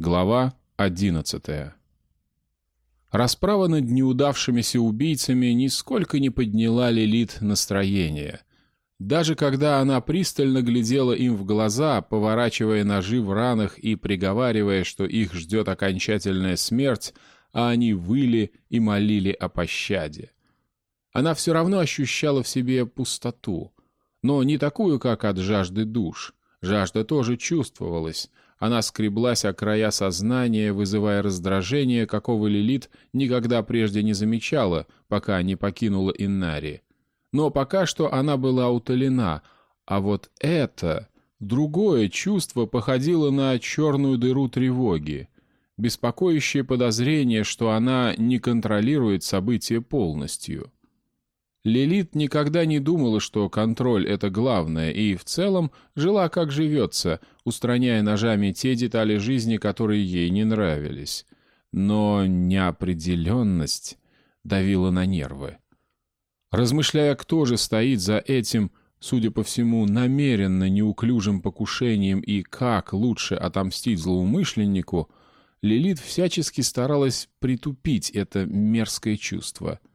Глава одиннадцатая. Расправа над неудавшимися убийцами нисколько не подняла Лилит настроение. Даже когда она пристально глядела им в глаза, поворачивая ножи в ранах и приговаривая, что их ждет окончательная смерть, а они выли и молили о пощаде. Она все равно ощущала в себе пустоту, но не такую, как от жажды душ. Жажда тоже чувствовалась, она скреблась о края сознания, вызывая раздражение, какого Лилит никогда прежде не замечала, пока не покинула Иннари. Но пока что она была утолена, а вот это, другое чувство походило на черную дыру тревоги, беспокоящее подозрение, что она не контролирует события полностью. Лилит никогда не думала, что контроль — это главное, и в целом жила как живется, устраняя ножами те детали жизни, которые ей не нравились. Но неопределенность давила на нервы. Размышляя, кто же стоит за этим, судя по всему, намеренно неуклюжим покушением и как лучше отомстить злоумышленнику, Лилит всячески старалась притупить это мерзкое чувство —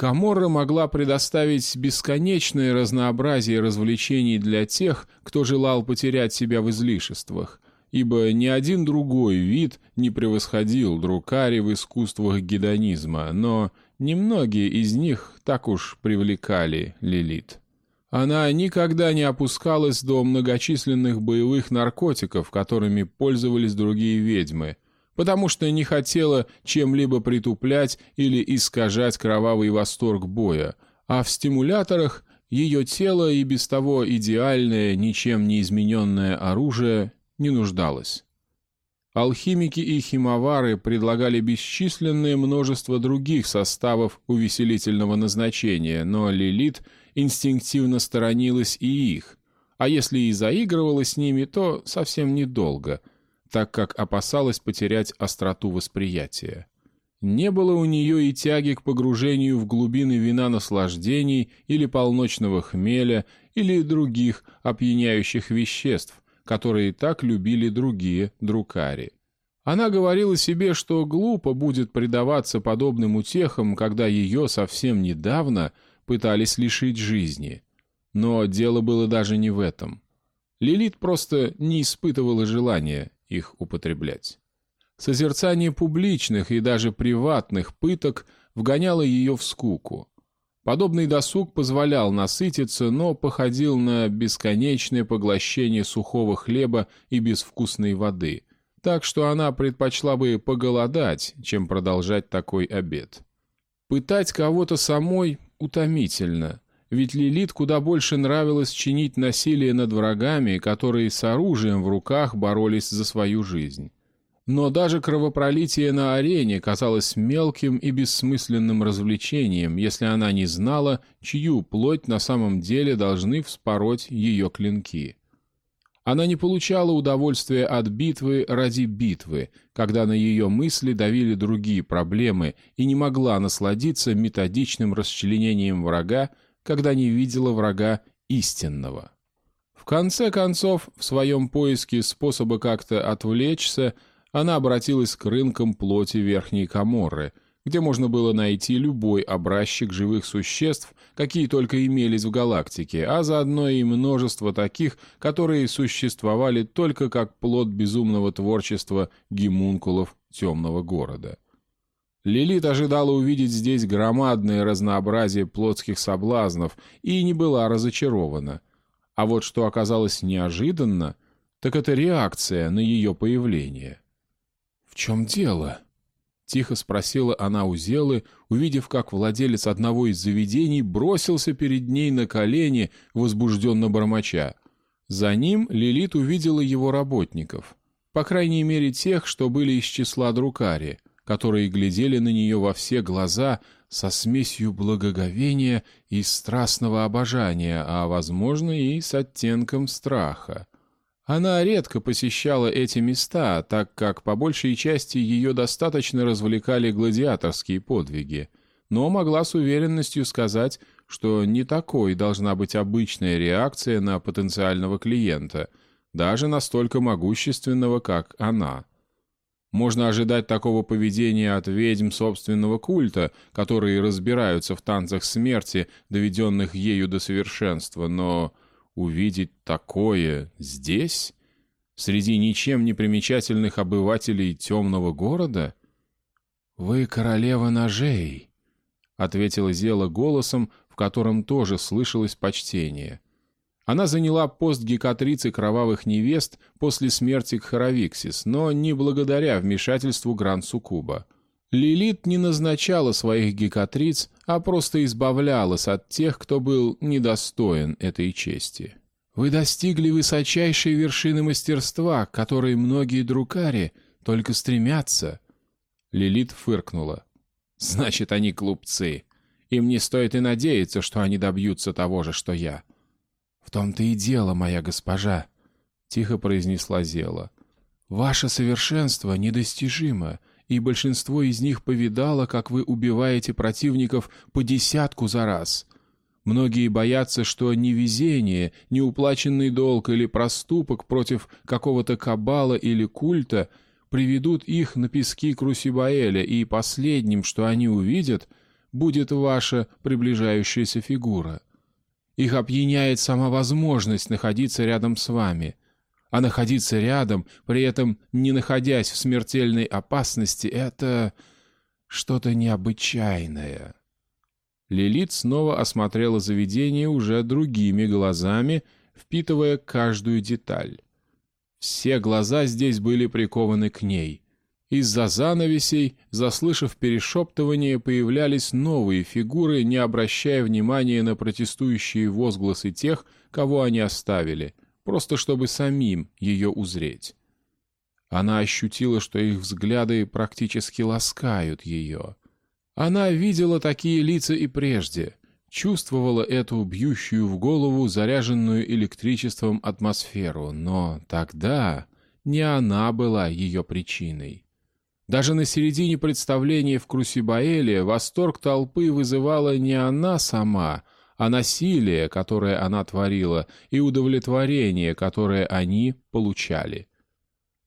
Каморра могла предоставить бесконечное разнообразие развлечений для тех, кто желал потерять себя в излишествах, ибо ни один другой вид не превосходил друкари в искусствах гедонизма, но немногие из них так уж привлекали Лилит. Она никогда не опускалась до многочисленных боевых наркотиков, которыми пользовались другие ведьмы — потому что не хотела чем-либо притуплять или искажать кровавый восторг боя, а в стимуляторах ее тело и без того идеальное, ничем не измененное оружие не нуждалось. Алхимики и химовары предлагали бесчисленное множество других составов увеселительного назначения, но Лилит инстинктивно сторонилась и их, а если и заигрывала с ними, то совсем недолго — так как опасалась потерять остроту восприятия. Не было у нее и тяги к погружению в глубины вина наслаждений или полночного хмеля или других опьяняющих веществ, которые так любили другие друкари. Она говорила себе, что глупо будет предаваться подобным утехам, когда ее совсем недавно пытались лишить жизни. Но дело было даже не в этом. Лилит просто не испытывала желания их употреблять. Созерцание публичных и даже приватных пыток вгоняло ее в скуку. Подобный досуг позволял насытиться, но походил на бесконечное поглощение сухого хлеба и безвкусной воды, так что она предпочла бы поголодать, чем продолжать такой обед. Пытать кого-то самой утомительно, ведь Лилит куда больше нравилось чинить насилие над врагами, которые с оружием в руках боролись за свою жизнь. Но даже кровопролитие на арене казалось мелким и бессмысленным развлечением, если она не знала, чью плоть на самом деле должны вспороть ее клинки. Она не получала удовольствия от битвы ради битвы, когда на ее мысли давили другие проблемы и не могла насладиться методичным расчленением врага, когда не видела врага истинного. В конце концов, в своем поиске способа как-то отвлечься, она обратилась к рынкам плоти Верхней Каморры, где можно было найти любой образчик живых существ, какие только имелись в галактике, а заодно и множество таких, которые существовали только как плод безумного творчества гемункулов темного города. Лилит ожидала увидеть здесь громадное разнообразие плотских соблазнов и не была разочарована. А вот что оказалось неожиданно, так это реакция на ее появление. «В чем дело?» — тихо спросила она у Зелы, увидев, как владелец одного из заведений бросился перед ней на колени, возбужденно бормоча. За ним Лилит увидела его работников, по крайней мере тех, что были из числа друкари — которые глядели на нее во все глаза со смесью благоговения и страстного обожания, а, возможно, и с оттенком страха. Она редко посещала эти места, так как по большей части ее достаточно развлекали гладиаторские подвиги, но могла с уверенностью сказать, что не такой должна быть обычная реакция на потенциального клиента, даже настолько могущественного, как она — Можно ожидать такого поведения от ведьм собственного культа, которые разбираются в танцах смерти, доведенных ею до совершенства, но увидеть такое здесь, среди ничем не примечательных обывателей темного города? «Вы королева ножей», — ответила Зела голосом, в котором тоже слышалось почтение. Она заняла пост гекатрицы кровавых невест после смерти Кхаравиксис, но не благодаря вмешательству Гран-Сукуба. Лилит не назначала своих гекатриц, а просто избавлялась от тех, кто был недостоин этой чести. «Вы достигли высочайшей вершины мастерства, к которой многие друкари только стремятся». Лилит фыркнула. «Значит, они глупцы. Им не стоит и надеяться, что они добьются того же, что я». «В том-то и дело, моя госпожа», — тихо произнесла Зела. «Ваше совершенство недостижимо, и большинство из них повидало, как вы убиваете противников по десятку за раз. Многие боятся, что невезение, неуплаченный долг или проступок против какого-то кабала или культа приведут их на пески Крусибаэля, и последним, что они увидят, будет ваша приближающаяся фигура. Их опьяняет сама возможность находиться рядом с вами. А находиться рядом, при этом не находясь в смертельной опасности, это что-то необычайное. Лилит снова осмотрела заведение уже другими глазами, впитывая каждую деталь. Все глаза здесь были прикованы к ней. Из-за занавесей, заслышав перешептывание, появлялись новые фигуры, не обращая внимания на протестующие возгласы тех, кого они оставили, просто чтобы самим ее узреть. Она ощутила, что их взгляды практически ласкают ее. Она видела такие лица и прежде, чувствовала эту бьющую в голову, заряженную электричеством атмосферу, но тогда не она была ее причиной. Даже на середине представления в Крусибаэле восторг толпы вызывала не она сама, а насилие, которое она творила, и удовлетворение, которое они получали.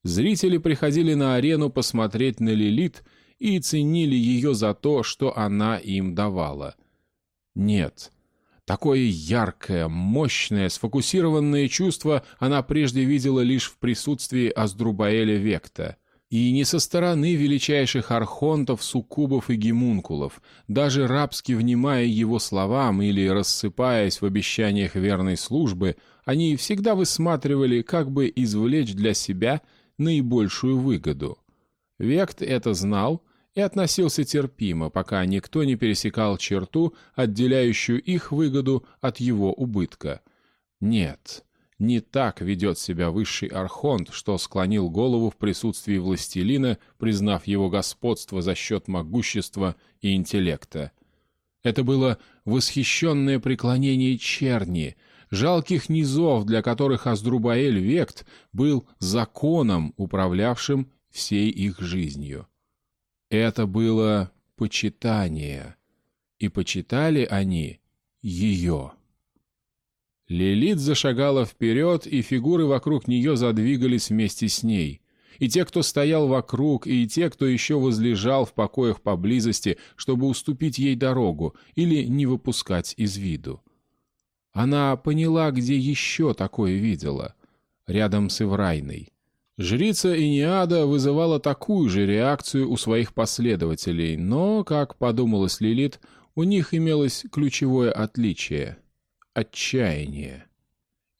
Зрители приходили на арену посмотреть на Лилит и ценили ее за то, что она им давала. Нет, такое яркое, мощное, сфокусированное чувство она прежде видела лишь в присутствии Аздрубаэля Векта — и не со стороны величайших архонтов, суккубов и гемункулов, даже рабски внимая его словам или рассыпаясь в обещаниях верной службы, они всегда высматривали, как бы извлечь для себя наибольшую выгоду. Вект это знал и относился терпимо, пока никто не пересекал черту, отделяющую их выгоду от его убытка. Нет, не так ведет себя высший архонт, что склонил голову в присутствии властелина, признав его господство за счет могущества и интеллекта. Это было восхищенное преклонение черни, жалких низов, для которых Аздрубаэль Вект был законом, управлявшим всей их жизнью. Это было почитание, и почитали они ее. Лилит зашагала вперед, и фигуры вокруг нее задвигались вместе с ней. И те, кто стоял вокруг, и те, кто еще возлежал в покоях поблизости, чтобы уступить ей дорогу или не выпускать из виду. Она поняла, где еще такое видела. Рядом с Иврайной. Жрица Иниада вызывала такую же реакцию у своих последователей, но, как подумалось Лилит, у них имелось ключевое отличие — отчаяние.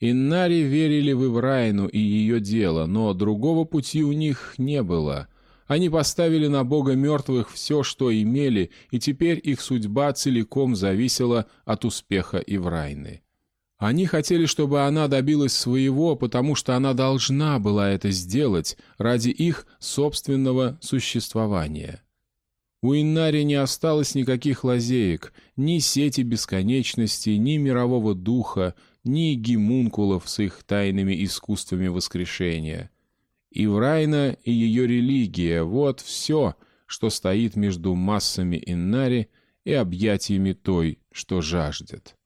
Иннари верили в Иврайну и ее дело, но другого пути у них не было. Они поставили на Бога мертвых все, что имели, и теперь их судьба целиком зависела от успеха Иврайны. Они хотели, чтобы она добилась своего, потому что она должна была это сделать ради их собственного существования. У Иннари не осталось никаких лазеек, ни сети бесконечности, ни мирового духа, ни гемункулов с их тайными искусствами воскрешения. Иврайна и ее религия — вот все, что стоит между массами Иннари и объятиями той, что жаждет.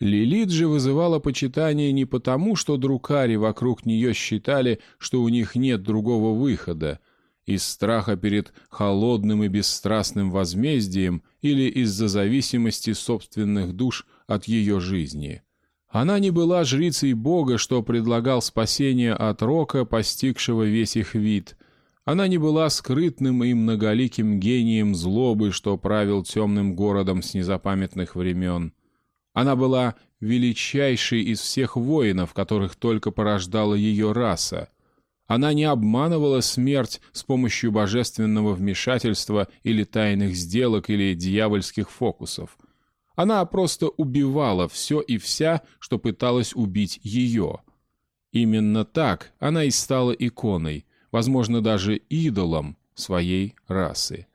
Лилит же вызывала почитание не потому, что друкари вокруг нее считали, что у них нет другого выхода, из страха перед холодным и бесстрастным возмездием или из-за зависимости собственных душ от ее жизни. Она не была жрицей Бога, что предлагал спасение от рока, постигшего весь их вид. Она не была скрытным и многоликим гением злобы, что правил темным городом с незапамятных времен. Она была величайшей из всех воинов, которых только порождала ее раса. Она не обманывала смерть с помощью божественного вмешательства или тайных сделок или дьявольских фокусов. Она просто убивала все и вся, что пыталась убить ее. Именно так она и стала иконой, возможно, даже идолом своей расы.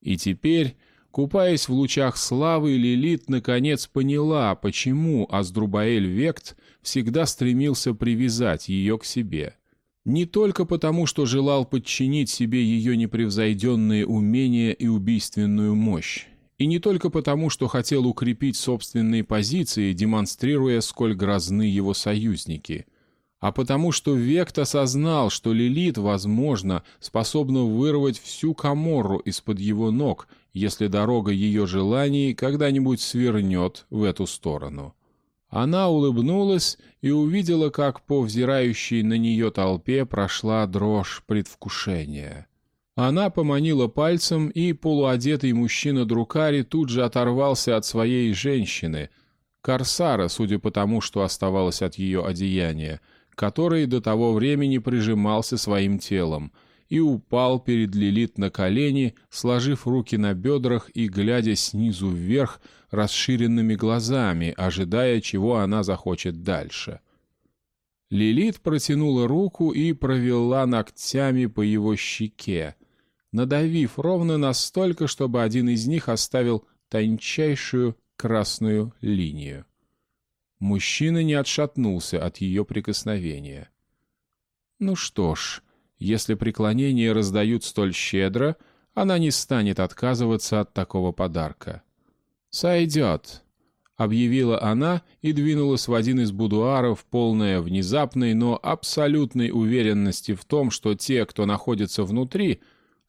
И теперь Купаясь в лучах славы, Лилит наконец поняла, почему Аздрубаэль Вект всегда стремился привязать ее к себе. Не только потому, что желал подчинить себе ее непревзойденные умения и убийственную мощь, и не только потому, что хотел укрепить собственные позиции, демонстрируя, сколь грозны его союзники, а потому что Вект осознал, что Лилит, возможно, способна вырвать всю Каморру из-под его ног если дорога ее желаний когда-нибудь свернет в эту сторону. Она улыбнулась и увидела, как по взирающей на нее толпе прошла дрожь предвкушения. Она поманила пальцем, и полуодетый мужчина Друкари тут же оторвался от своей женщины, корсара, судя по тому, что оставалось от ее одеяния, который до того времени прижимался своим телом — и упал перед Лилит на колени, сложив руки на бедрах и глядя снизу вверх расширенными глазами, ожидая, чего она захочет дальше. Лилит протянула руку и провела ногтями по его щеке, надавив ровно настолько, чтобы один из них оставил тончайшую красную линию. Мужчина не отшатнулся от ее прикосновения. «Ну что ж», если преклонения раздают столь щедро, она не станет отказываться от такого подарка. «Сойдет», — объявила она и двинулась в один из будуаров, полная внезапной, но абсолютной уверенности в том, что те, кто находится внутри,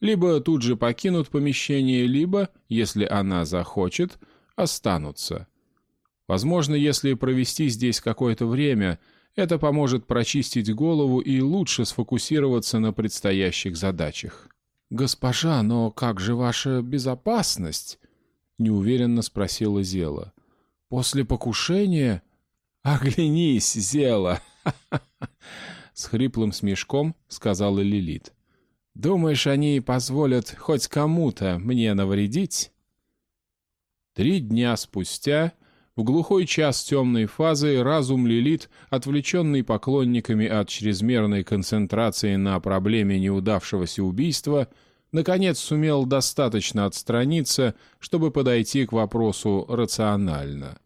либо тут же покинут помещение, либо, если она захочет, останутся. Возможно, если провести здесь какое-то время — это поможет прочистить голову и лучше сфокусироваться на предстоящих задачах. «Госпожа, но как же ваша безопасность?» — неуверенно спросила Зела. «После покушения...» «Оглянись, Зела!» С хриплым смешком сказала Лилит. «Думаешь, они позволят хоть кому-то мне навредить?» Три дня спустя в глухой час темной фазы разум Лилит, отвлеченный поклонниками от чрезмерной концентрации на проблеме неудавшегося убийства, наконец сумел достаточно отстраниться, чтобы подойти к вопросу рационально.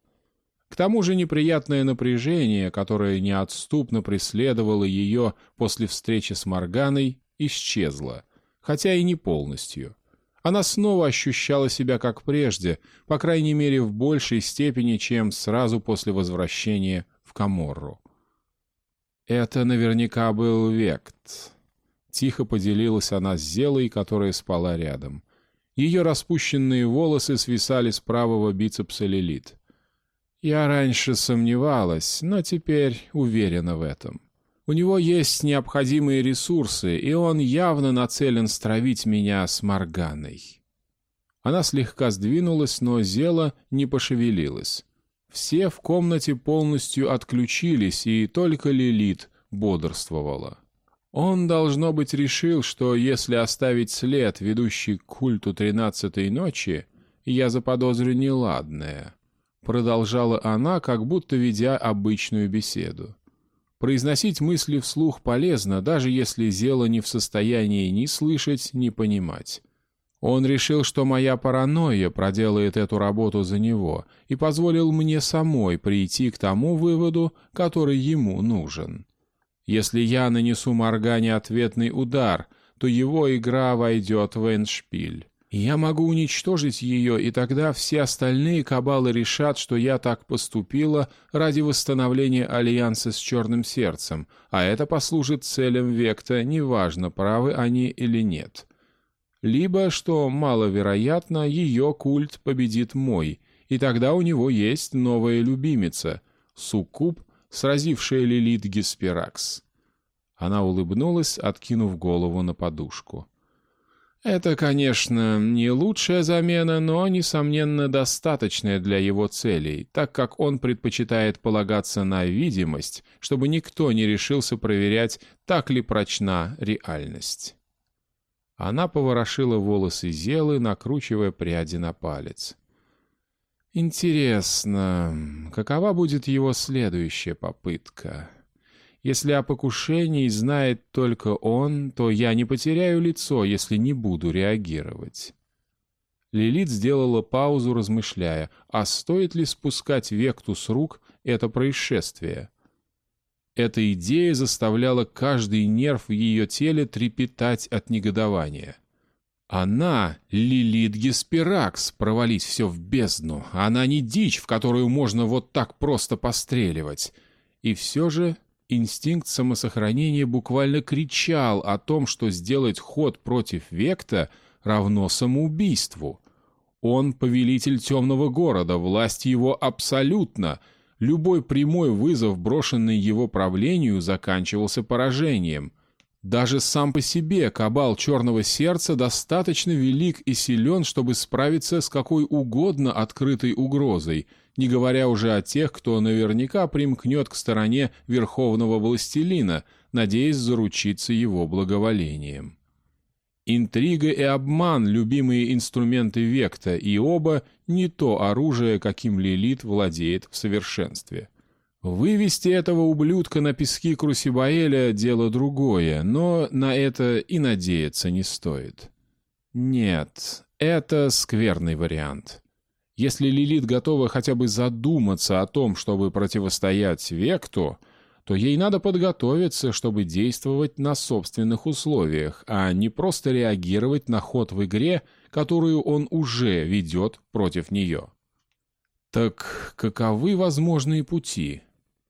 К тому же неприятное напряжение, которое неотступно преследовало ее после встречи с Морганой, исчезло, хотя и не полностью. Она снова ощущала себя как прежде, по крайней мере в большей степени, чем сразу после возвращения в Каморру. «Это наверняка был Вект», — тихо поделилась она с Зелой, которая спала рядом. Ее распущенные волосы свисали с правого бицепса Лилит. «Я раньше сомневалась, но теперь уверена в этом». У него есть необходимые ресурсы, и он явно нацелен стравить меня с Морганой. Она слегка сдвинулась, но Зела не пошевелилась. Все в комнате полностью отключились, и только Лилит бодрствовала. Он, должно быть, решил, что если оставить след, ведущий к культу тринадцатой ночи, я заподозрю неладное. Продолжала она, как будто ведя обычную беседу. Произносить мысли вслух полезно, даже если Зела не в состоянии ни слышать, ни понимать. Он решил, что моя паранойя проделает эту работу за него и позволил мне самой прийти к тому выводу, который ему нужен. Если я нанесу Моргане ответный удар, то его игра войдет в эндшпиль. Я могу уничтожить ее, и тогда все остальные кабалы решат, что я так поступила ради восстановления альянса с Черным Сердцем, а это послужит целям Векта, неважно, правы они или нет. Либо, что маловероятно, ее культ победит мой, и тогда у него есть новая любимица — Суккуб, сразившая Лилит Гесперакс. Она улыбнулась, откинув голову на подушку. — это, конечно, не лучшая замена, но, несомненно, достаточная для его целей, так как он предпочитает полагаться на видимость, чтобы никто не решился проверять, так ли прочна реальность. Она поворошила волосы Зелы, накручивая пряди на палец. «Интересно, какова будет его следующая попытка?» Если о покушении знает только он, то я не потеряю лицо, если не буду реагировать. Лилит сделала паузу, размышляя, а стоит ли спускать Векту с рук это происшествие. Эта идея заставляла каждый нерв в ее теле трепетать от негодования. Она — Лилит Гесперакс, провалить все в бездну. Она не дичь, в которую можно вот так просто постреливать. И все же Инстинкт самосохранения буквально кричал о том, что сделать ход против Векта равно самоубийству. Он повелитель темного города, власть его абсолютно. Любой прямой вызов, брошенный его правлению, заканчивался поражением. Даже сам по себе кабал черного сердца достаточно велик и силен, чтобы справиться с какой угодно открытой угрозой — не говоря уже о тех, кто наверняка примкнет к стороне верховного властелина, надеясь заручиться его благоволением. Интрига и обман — любимые инструменты Векта, и оба — не то оружие, каким Лилит владеет в совершенстве. Вывести этого ублюдка на пески Крусибаэля — дело другое, но на это и надеяться не стоит. Нет, это скверный вариант. Если Лилит готова хотя бы задуматься о том, чтобы противостоять Векту, то ей надо подготовиться, чтобы действовать на собственных условиях, а не просто реагировать на ход в игре, которую он уже ведет против нее. Так каковы возможные пути?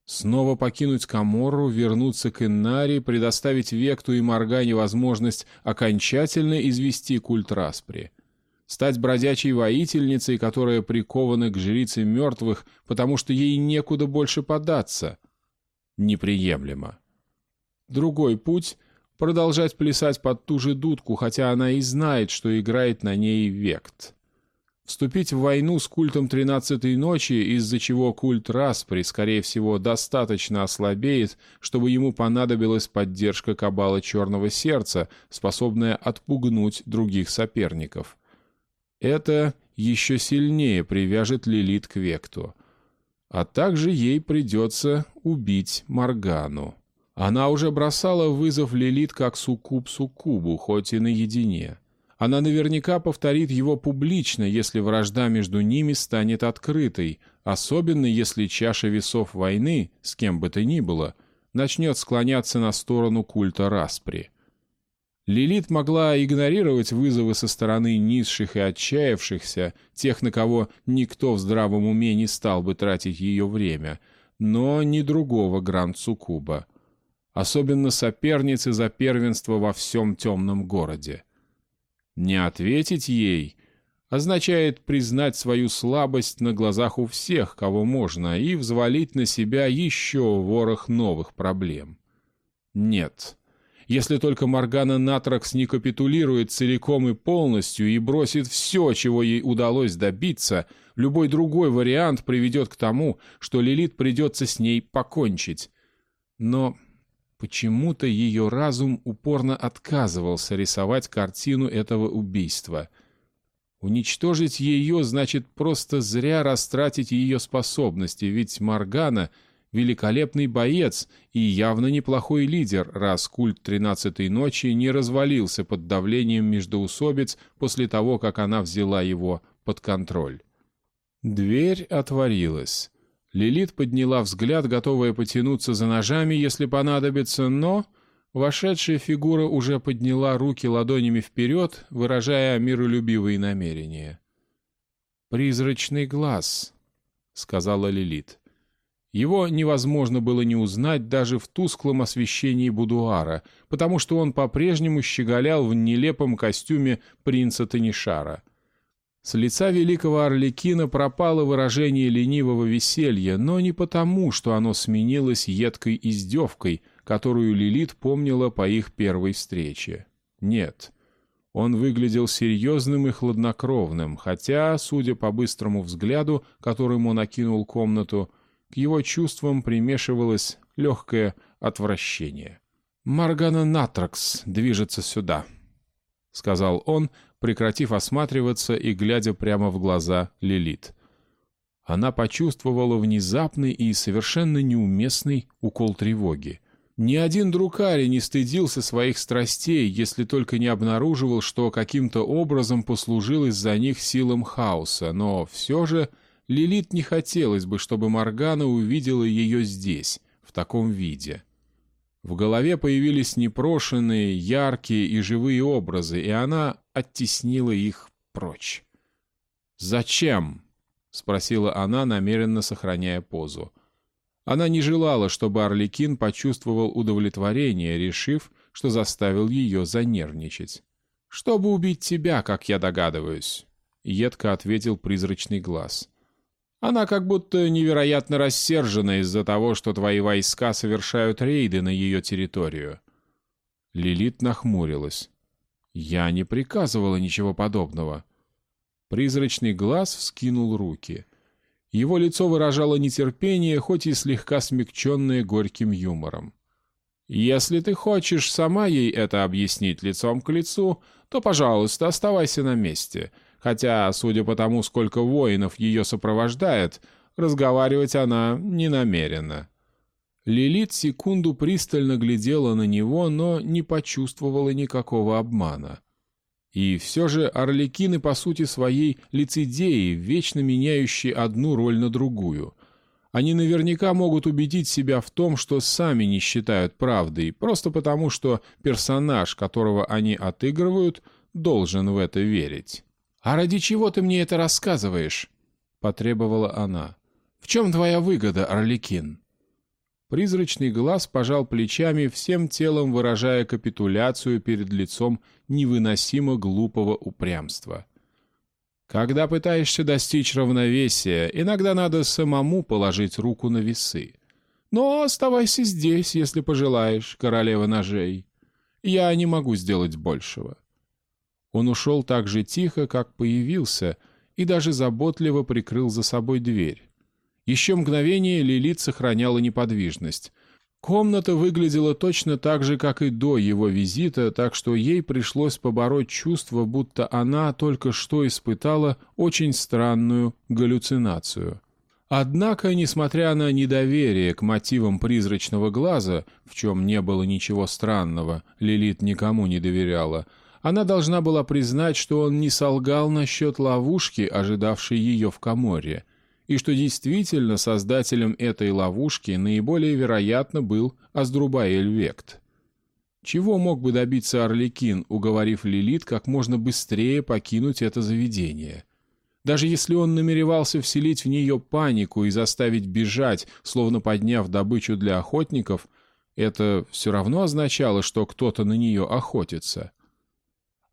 Снова покинуть Каморру, вернуться к Иннари, предоставить Векту и Моргане возможность окончательно извести культ Распри — стать бродячей воительницей, которая прикована к жрице мертвых, потому что ей некуда больше податься. Неприемлемо. Другой путь — продолжать плясать под ту же дудку, хотя она и знает, что играет на ней вект. Вступить в войну с культом Тринадцатой Ночи, из-за чего культ Распри, скорее всего, достаточно ослабеет, чтобы ему понадобилась поддержка Кабала Черного Сердца, способная отпугнуть других соперников — это еще сильнее привяжет Лилит к Векту. А также ей придется убить Моргану. Она уже бросала вызов Лилит как суккуб суккубу, хоть и наедине. Она наверняка повторит его публично, если вражда между ними станет открытой, особенно если чаша весов войны, с кем бы то ни было, начнет склоняться на сторону культа Распри. Лилит могла игнорировать вызовы со стороны низших и отчаявшихся, тех, на кого никто в здравом уме не стал бы тратить ее время, но ни другого Гранд Цукуба. Особенно соперницы за первенство во всем темном городе. Не ответить ей означает признать свою слабость на глазах у всех, кого можно, и взвалить на себя еще ворох новых проблем. Нет. Если только Моргана Натракс не капитулирует целиком и полностью и бросит все, чего ей удалось добиться, любой другой вариант приведет к тому, что Лилит придется с ней покончить. Но почему-то ее разум упорно отказывался рисовать картину этого убийства. Уничтожить ее значит просто зря растратить ее способности, ведь Моргана — великолепный боец и явно неплохой лидер, раз культ тринадцатой ночи не развалился под давлением междоусобиц после того, как она взяла его под контроль. Дверь отворилась. Лилит подняла взгляд, готовая потянуться за ножами, если понадобится, но Вошедшая фигура уже подняла руки ладонями вперед, выражая миролюбивые намерения. «Призрачный глаз», — сказала Лилит. Его невозможно было не узнать даже в тусклом освещении будуара, потому что он по-прежнему щеголял в нелепом костюме принца Танишара. С лица великого Орликина пропало выражение ленивого веселья, но не потому, что оно сменилось едкой издевкой, которую Лилит помнила по их первой встрече. Нет. Он выглядел серьезным и хладнокровным, хотя, судя по быстрому взгляду, которым он окинул комнату, к его чувствам примешивалось легкое отвращение. «Маргана Натракс движется сюда», — сказал он, прекратив осматриваться и глядя прямо в глаза Лилит. Она почувствовала внезапный и совершенно неуместный укол тревоги. Ни один друкарь не стыдился своих страстей, если только не обнаруживал, что каким-то образом послужил из-за них силам хаоса, но все же Лилит не хотелось бы, чтобы Моргана увидела ее здесь, в таком виде. В голове появились непрошенные, яркие и живые образы, и она оттеснила их прочь. «Зачем?» — спросила она, намеренно сохраняя позу. Она не желала, чтобы Орликин почувствовал удовлетворение, решив, что заставил ее занервничать. «Чтобы убить тебя, как я догадываюсь», — едко ответил призрачный глаз. Она как будто невероятно рассержена из-за того, что твои войска совершают рейды на ее территорию. Лилит нахмурилась. Я не приказывала ничего подобного. Призрачный глаз вскинул руки. Его лицо выражало нетерпение, хоть и слегка смягченное горьким юмором. «Если ты хочешь сама ей это объяснить лицом к лицу, то, пожалуйста, оставайся на месте хотя, судя по тому, сколько воинов ее сопровождает, разговаривать она не намерена. Лилит секунду пристально глядела на него, но не почувствовала никакого обмана. И все же орликины по сути своей лицедеи, вечно меняющие одну роль на другую. Они наверняка могут убедить себя в том, что сами не считают правдой, просто потому что персонаж, которого они отыгрывают, должен в это верить. «А ради чего ты мне это рассказываешь?» — потребовала она. «В чем твоя выгода, Орликин?» Призрачный глаз пожал плечами, всем телом выражая капитуляцию перед лицом невыносимо глупого упрямства. «Когда пытаешься достичь равновесия, иногда надо самому положить руку на весы. Но оставайся здесь, если пожелаешь, королева ножей. Я не могу сделать большего. Он ушел так же тихо, как появился, и даже заботливо прикрыл за собой дверь. Еще мгновение Лилит сохраняла неподвижность. Комната выглядела точно так же, как и до его визита, так что ей пришлось побороть чувство, будто она только что испытала очень странную галлюцинацию. Однако, несмотря на недоверие к мотивам призрачного глаза, в чем не было ничего странного, Лилит никому не доверяла, она должна была признать, что он не солгал насчет ловушки, ожидавшей ее в Каморре, и что действительно создателем этой ловушки наиболее вероятно был Аздрубаэль Вект. Чего мог бы добиться Орликин, уговорив Лилит как можно быстрее покинуть это заведение? Даже если он намеревался вселить в нее панику и заставить бежать, словно подняв добычу для охотников, это все равно означало, что кто-то на нее охотится —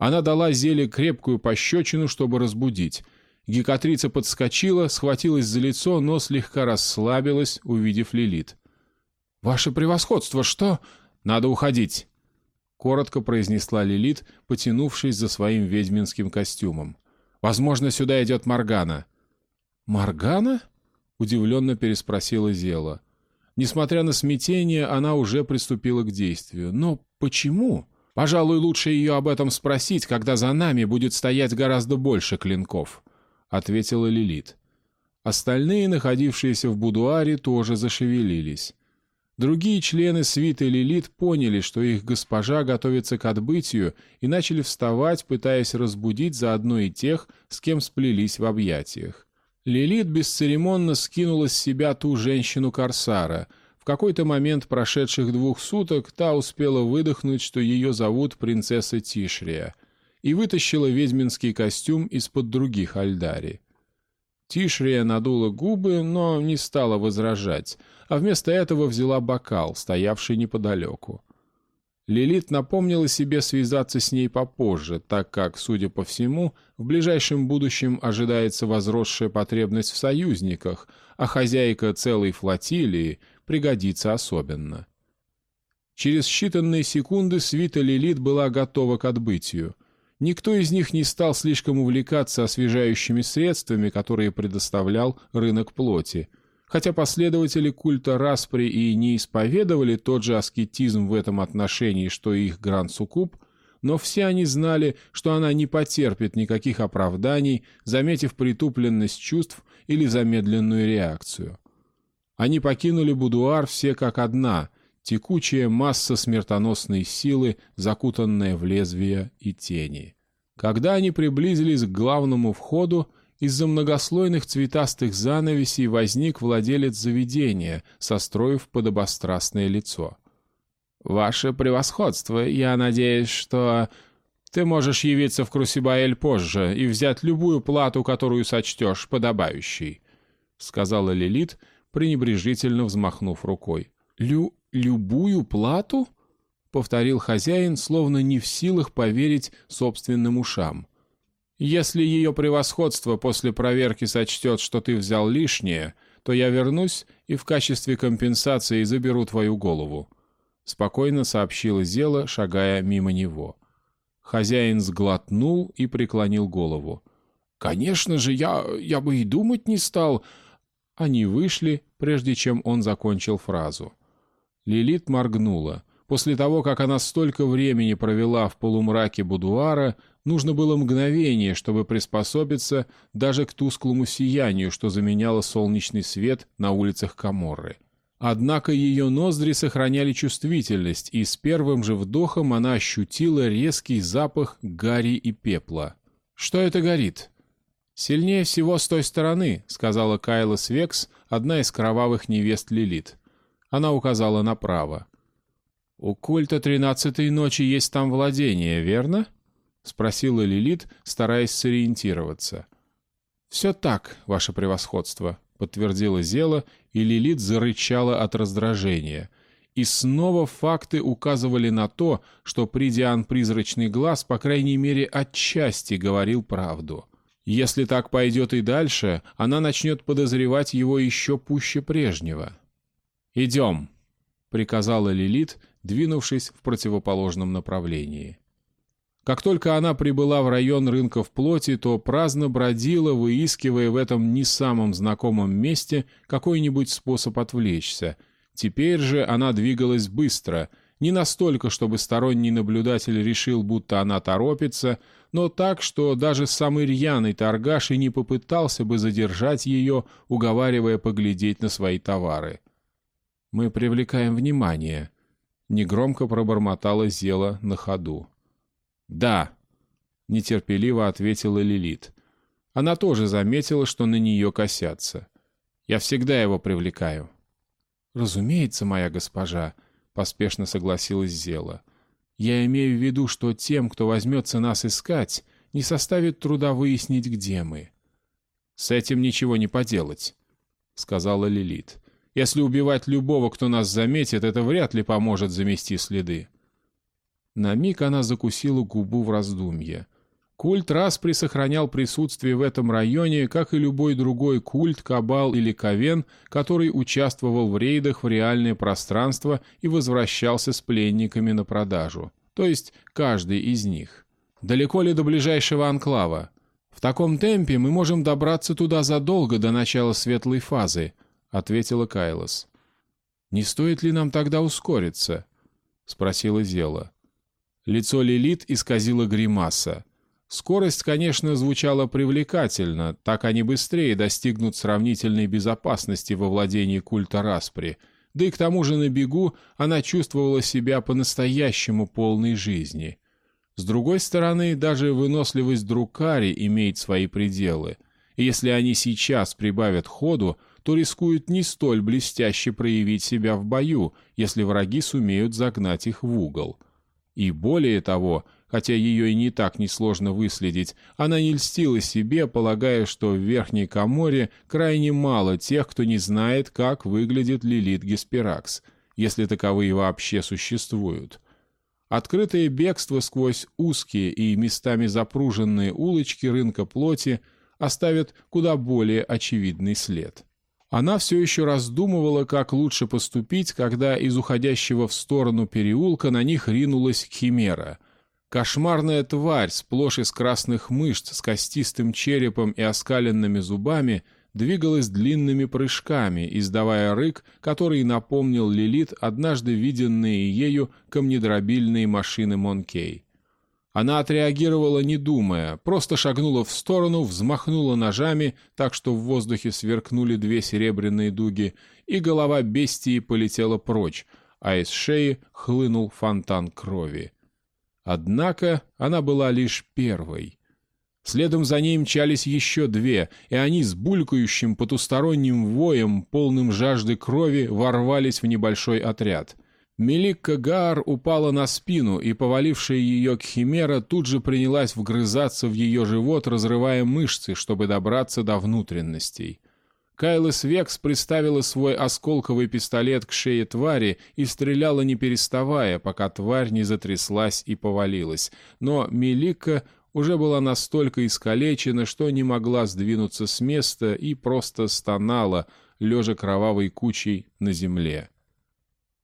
она дала зелье крепкую пощечину, чтобы разбудить. Гекатрица подскочила, схватилась за лицо, но слегка расслабилась, увидев Лилит. «Ваше превосходство, что? Надо уходить!» Коротко произнесла Лилит, потянувшись за своим ведьминским костюмом. «Возможно, сюда идет Маргана». «Маргана?» — удивленно переспросила Зела. Несмотря на смятение, она уже приступила к действию. «Но почему?» Пожалуй, лучше ее об этом спросить, когда за нами будет стоять гораздо больше клинков», — ответила Лилит. Остальные, находившиеся в будуаре, тоже зашевелились. Другие члены свиты Лилит поняли, что их госпожа готовится к отбытию, и начали вставать, пытаясь разбудить заодно и тех, с кем сплелись в объятиях. Лилит бесцеремонно скинула с себя ту женщину-корсара — В какой-то момент прошедших двух суток та успела выдохнуть, что ее зовут принцесса Тишрия, и вытащила ведьминский костюм из-под других Альдари. Тишрия надула губы, но не стала возражать, а вместо этого взяла бокал, стоявший неподалеку. Лилит напомнила себе связаться с ней попозже, так как, судя по всему, в ближайшем будущем ожидается возросшая потребность в союзниках, а хозяйка целой флотилии пригодится особенно. Через считанные секунды свита Лилит была готова к отбытию. Никто из них не стал слишком увлекаться освежающими средствами, которые предоставлял рынок плоти – Хотя последователи культа Распри и не исповедовали тот же аскетизм в этом отношении, что и их Гранд-Суккуб, но все они знали, что она не потерпит никаких оправданий, заметив притупленность чувств или замедленную реакцию. Они покинули будуар все как одна, текучая масса смертоносной силы, закутанная в лезвия и тени. Когда они приблизились к главному входу, из-за многослойных цветастых занавесей возник владелец заведения, состроив подобострастное лицо. «Ваше превосходство, я надеюсь, что ты можешь явиться в Крусибаэль позже и взять любую плату, которую сочтешь подобающей», — сказала Лилит, пренебрежительно взмахнув рукой. «Лю... любую плату?» — повторил хозяин, словно не в силах поверить собственным ушам. Если ее превосходство после проверки сочтет, что ты взял лишнее, то я вернусь и в качестве компенсации заберу твою голову», — спокойно сообщила Зела, шагая мимо него. Хозяин сглотнул и преклонил голову. «Конечно же, я... я бы и думать не стал...» Они вышли, прежде чем он закончил фразу. Лилит моргнула. После того, как она столько времени провела в полумраке будуара, нужно было мгновение, чтобы приспособиться даже к тусклому сиянию, что заменяло солнечный свет на улицах Каморры. Однако ее ноздри сохраняли чувствительность, и с первым же вдохом она ощутила резкий запах гари и пепла. «Что это горит?» «Сильнее всего с той стороны», — сказала Кайла Свекс, одна из кровавых невест Лилит. Она указала направо. «У культа тринадцатой ночи есть там владение, верно?» — спросила Лилит, стараясь сориентироваться. «Все так, ваше превосходство», — подтвердила Зела, и Лилит зарычала от раздражения. И снова факты указывали на то, что Придиан Призрачный Глаз, по крайней мере, отчасти говорил правду. Если так пойдет и дальше, она начнет подозревать его еще пуще прежнего. «Идем», — приказала Лилит, двинувшись в противоположном направлении. Как только она прибыла в район рынков плоти, то праздно бродила, выискивая в этом не самом знакомом месте какой-нибудь способ отвлечься. Теперь же она двигалась быстро, не настолько, чтобы сторонний наблюдатель решил, будто она торопится, но так, что даже самый рьяный торгаш и не попытался бы задержать ее, уговаривая поглядеть на свои товары. «Мы привлекаем внимание», негромко пробормотала Зела на ходу. «Да», — нетерпеливо ответила Лилит. Она тоже заметила, что на нее косятся. «Я всегда его привлекаю». «Разумеется, моя госпожа», — поспешно согласилась Зела. «Я имею в виду, что тем, кто возьмется нас искать, не составит труда выяснить, где мы». «С этим ничего не поделать», — сказала Лилит. Если убивать любого, кто нас заметит, это вряд ли поможет замести следы. На миг она закусила губу в раздумье. Культ Распри сохранял присутствие в этом районе, как и любой другой культ, кабал или ковен, который участвовал в рейдах в реальное пространство и возвращался с пленниками на продажу. То есть каждый из них. Далеко ли до ближайшего анклава? В таком темпе мы можем добраться туда задолго до начала светлой фазы, — ответила Кайлос. «Не стоит ли нам тогда ускориться?» — спросила Зела. Лицо Лилит исказило гримаса. Скорость, конечно, звучала привлекательно, так они быстрее достигнут сравнительной безопасности во владении культа Распри, да и к тому же на бегу она чувствовала себя по-настоящему полной жизни. С другой стороны, даже выносливость Друкари имеет свои пределы — и если они сейчас прибавят ходу, то рискуют не столь блестяще проявить себя в бою, если враги сумеют загнать их в угол. И более того, хотя ее и не так несложно выследить, она не льстила себе, полагая, что в Верхней Коморе крайне мало тех, кто не знает, как выглядит Лилит Гесперакс, если таковые вообще существуют. Открытое бегство сквозь узкие и местами запруженные улочки рынка плоти оставит куда более очевидный след. Она все еще раздумывала, как лучше поступить, когда из уходящего в сторону переулка на них ринулась химера — Кошмарная тварь, сплошь из красных мышц, с костистым черепом и оскаленными зубами, двигалась длинными прыжками, издавая рык, который напомнил Лилит однажды виденные ею камнедробильные машины Монкей. Она отреагировала не думая, просто шагнула в сторону, взмахнула ножами, так что в воздухе сверкнули две серебряные дуги, и голова бестии полетела прочь, а из шеи хлынул фонтан крови. Однако она была лишь первой. Следом за ней мчались еще две, и они с булькающим потусторонним воем, полным жажды крови, ворвались в небольшой отряд. Меликка Гаар упала на спину, и повалившая ее Кхимера тут же принялась вгрызаться в ее живот, разрывая мышцы, чтобы добраться до внутренностей. Кайлес Векс приставила свой осколковый пистолет к шее твари и стреляла не переставая, пока тварь не затряслась и повалилась. Но Мелика уже была настолько искалечена, что не могла сдвинуться с места и просто стонала, лежа кровавой кучей на земле.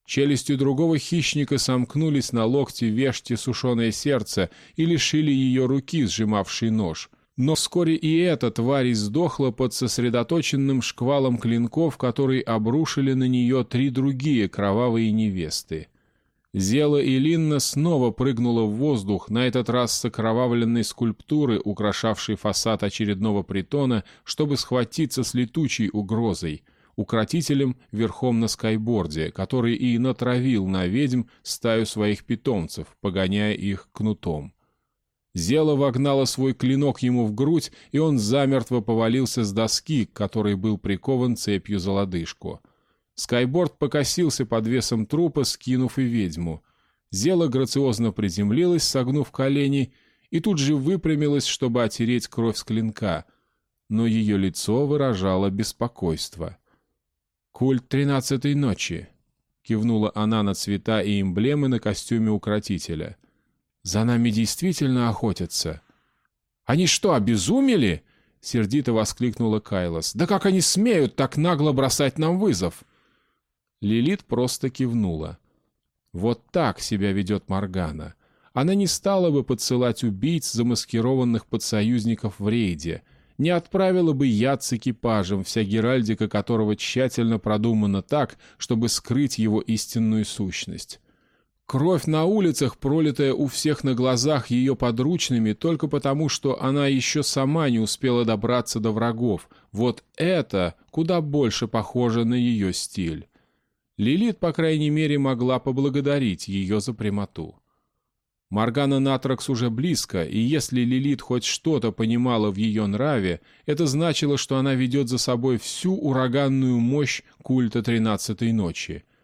Челюстью другого хищника сомкнулись на локте вешьте сушеное сердце и лишили ее руки, сжимавшей нож. Но вскоре и эта тварь издохла под сосредоточенным шквалом клинков, которые обрушили на нее три другие кровавые невесты. Зела и Линна снова прыгнула в воздух, на этот раз с окровавленной скульптуры, украшавшей фасад очередного притона, чтобы схватиться с летучей угрозой, укротителем верхом на скайборде, который и натравил на ведьм стаю своих питомцев, погоняя их кнутом. Зела вогнала свой клинок ему в грудь, и он замертво повалился с доски, к которой был прикован цепью за лодыжку. Скайборд покосился под весом трупа, скинув и ведьму. Зела грациозно приземлилась, согнув колени, и тут же выпрямилась, чтобы отереть кровь с клинка. Но ее лицо выражало беспокойство. «Культ тринадцатой ночи», — кивнула она на цвета и эмблемы на костюме укротителя — за нами действительно охотятся. Они что, обезумели? Сердито воскликнула Кайлос. Да как они смеют так нагло бросать нам вызов? Лилит просто кивнула. Вот так себя ведет Моргана. Она не стала бы подсылать убийц, замаскированных под союзников в рейде, не отправила бы яд с экипажем, вся геральдика которого тщательно продумана так, чтобы скрыть его истинную сущность. Кровь на улицах, пролитая у всех на глазах ее подручными, только потому, что она еще сама не успела добраться до врагов. Вот это куда больше похоже на ее стиль. Лилит, по крайней мере, могла поблагодарить ее за прямоту. Маргана Натракс уже близко, и если Лилит хоть что-то понимала в ее нраве, это значило, что она ведет за собой всю ураганную мощь культа Тринадцатой ночи —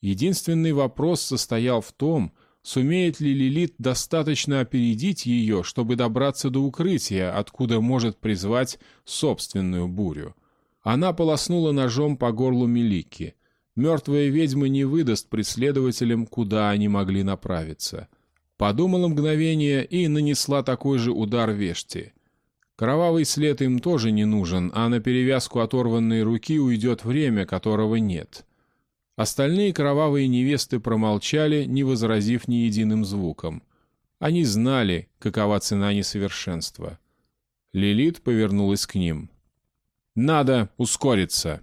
Единственный вопрос состоял в том, сумеет ли Лилит достаточно опередить ее, чтобы добраться до укрытия, откуда может призвать собственную бурю. Она полоснула ножом по горлу Мелики. Мертвая ведьма не выдаст преследователям, куда они могли направиться. Подумала мгновение и нанесла такой же удар вешти. Кровавый след им тоже не нужен, а на перевязку оторванной руки уйдет время, которого нет. Остальные кровавые невесты промолчали, не возразив ни единым звуком. Они знали, какова цена несовершенства. Лилит повернулась к ним. «Надо ускориться!»